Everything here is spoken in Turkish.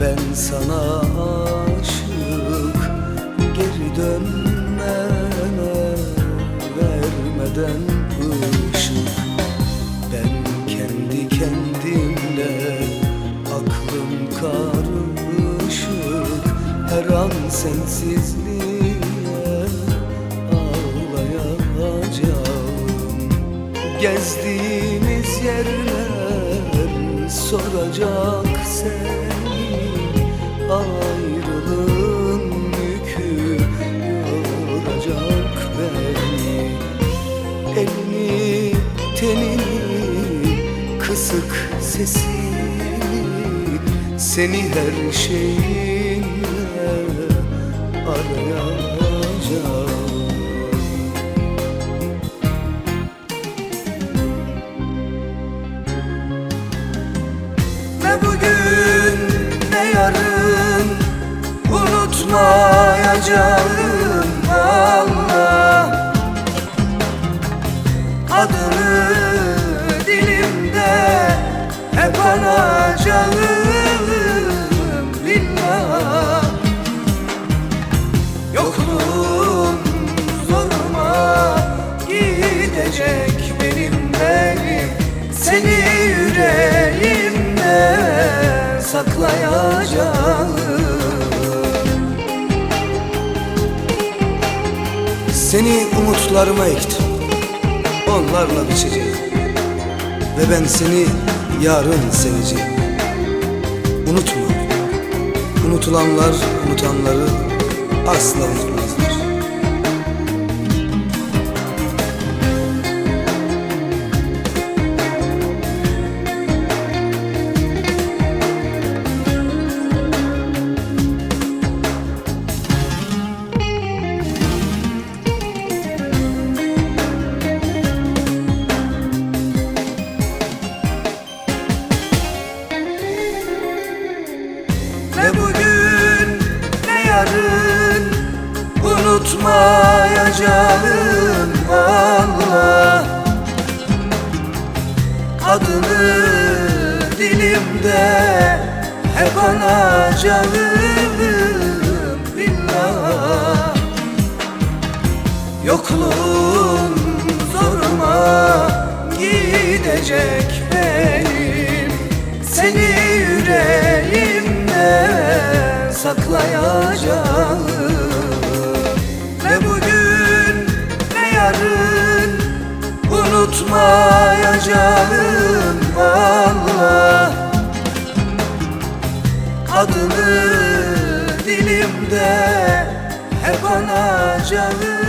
Ben sana aşık Geri dönme Vermeden ışık. Ben kendi kendimle Aklım karışık. Her an sensizliğe Ağlayacağım. Gezdiğimiz yerler soracak seni tenini, kısık sesini Seni her şeyinle arayacağım. Ne bugün ne yarın unutmayacağım Adını dilimde. Hep anacağım billah Yokluğun zoruma gidecek benim benim. Seni yüreğimde saklayacağım. Seni umutlarıma ektim Onlarla biçeceğim Ve ben seni yarın seveceğim Unutma. Unutulanlar unutanları asla unutmazlar unutmayacağım Allah Adını dilimde hep anacağım billah. Yokluğun zoruma gidecek benim. Seni yüreğimde saklayacağım yarın unutmayacağım Allah Adını dilimde hep anacağım